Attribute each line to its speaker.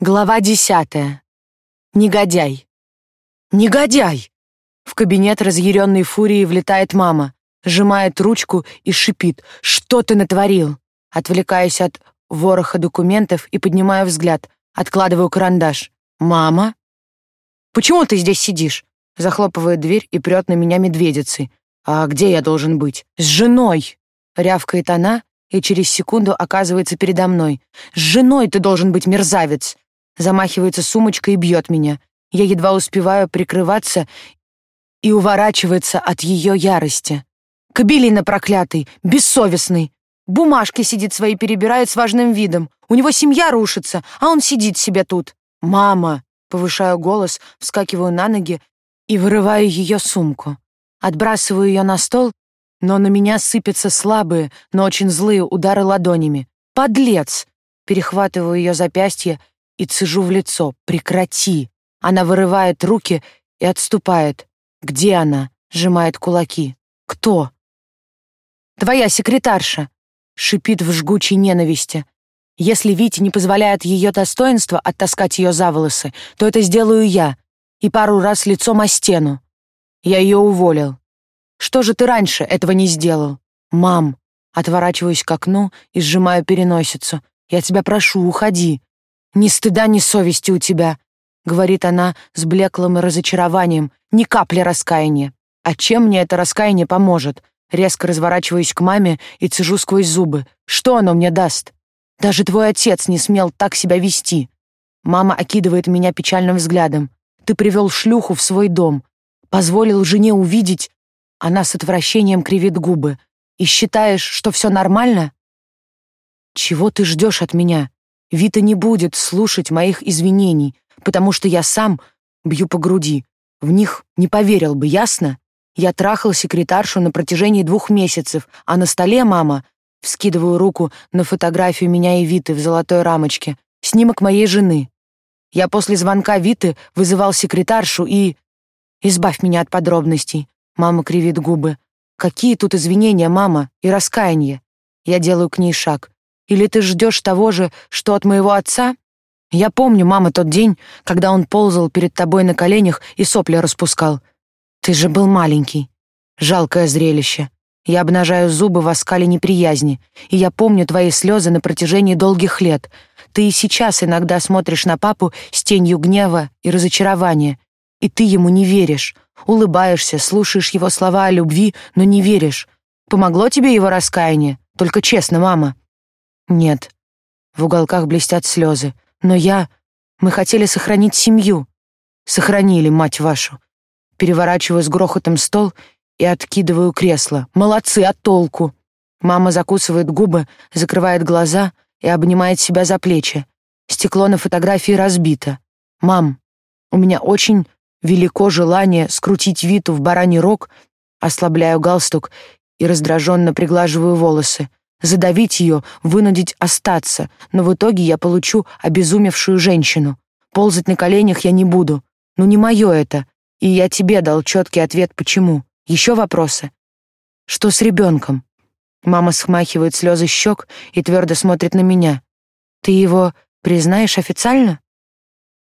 Speaker 1: Глава десятая. Негодяй. Негодяй! В кабинет разъяренной фурией влетает мама, сжимает ручку и шипит. «Что ты натворил?» Отвлекаюсь от вороха документов и поднимаю взгляд, откладываю карандаш. «Мама?» «Почему ты здесь сидишь?» Захлопывает дверь и прет на меня медведицей. «А где я должен быть?» «С женой!» Рявкает она и через секунду оказывается передо мной. «С женой ты должен быть, мерзавец!» Замахивается сумочкой и бьет меня. Я едва успеваю прикрываться и уворачивается от ее ярости. Кобелина проклятый, бессовестный. Бумажки сидит свои перебирает с важным видом. У него семья рушится, а он сидит себе тут. «Мама!» — повышаю голос, вскакиваю на ноги и вырываю ее сумку. Отбрасываю ее на стол, но на меня сыпятся слабые, но очень злые удары ладонями. «Подлец!» Перехватываю ее запястье и цежу в лицо. «Прекрати!» Она вырывает руки и отступает. «Где она?» — сжимает кулаки. «Кто?» «Твоя секретарша!» — шипит в жгучей ненависти. «Если Вите не позволяет ее достоинство оттаскать ее за волосы, то это сделаю я, и пару раз лицом о стену. Я ее уволил. Что же ты раньше этого не сделал? Мам!» Отворачиваюсь к окну и сжимаю переносицу. «Я тебя прошу, уходи. «Ни стыда, ни совести у тебя», — говорит она с блеклым разочарованием, ни капли раскаяния. «А чем мне это раскаяние поможет?» Резко разворачиваюсь к маме и цежу сквозь зубы. «Что оно мне даст? Даже твой отец не смел так себя вести». Мама окидывает меня печальным взглядом. «Ты привел шлюху в свой дом, позволил жене увидеть...» Она с отвращением кривит губы. «И считаешь, что все нормально?» «Чего ты ждешь от меня?» Вита не будет слушать моих извинений, потому что я сам бью по груди. В них не поверил бы, ясно? Я трахал секретаршу на протяжении двух месяцев, а на столе мама... Вскидываю руку на фотографию меня и Виты в золотой рамочке. Снимок моей жены. Я после звонка Виты вызывал секретаршу и... Избавь меня от подробностей. Мама кривит губы. Какие тут извинения, мама, и раскаяние? Я делаю к ней шаг. Или ты ждешь того же, что от моего отца? Я помню, мама, тот день, когда он ползал перед тобой на коленях и сопли распускал. Ты же был маленький. Жалкое зрелище. Я обнажаю зубы в оскале неприязни, и я помню твои слезы на протяжении долгих лет. Ты и сейчас иногда смотришь на папу с тенью гнева и разочарования, и ты ему не веришь. Улыбаешься, слушаешь его слова о любви, но не веришь. Помогло тебе его раскаяние? Только честно, мама. Нет. В уголках блестят слезы. Но я... Мы хотели сохранить семью. Сохранили, мать вашу. Переворачиваю с грохотом стол и откидываю кресло. Молодцы, а толку? Мама закусывает губы, закрывает глаза и обнимает себя за плечи. Стекло на фотографии разбито. Мам, у меня очень велико желание скрутить Виту в бараний рог, ослабляю галстук и раздраженно приглаживаю волосы задавить ее, вынудить остаться, но в итоге я получу обезумевшую женщину. Ползать на коленях я не буду. Ну не мое это. И я тебе дал четкий ответ, почему. Еще вопросы? Что с ребенком? Мама смахивает слезы щек и твердо смотрит на меня. Ты его признаешь официально?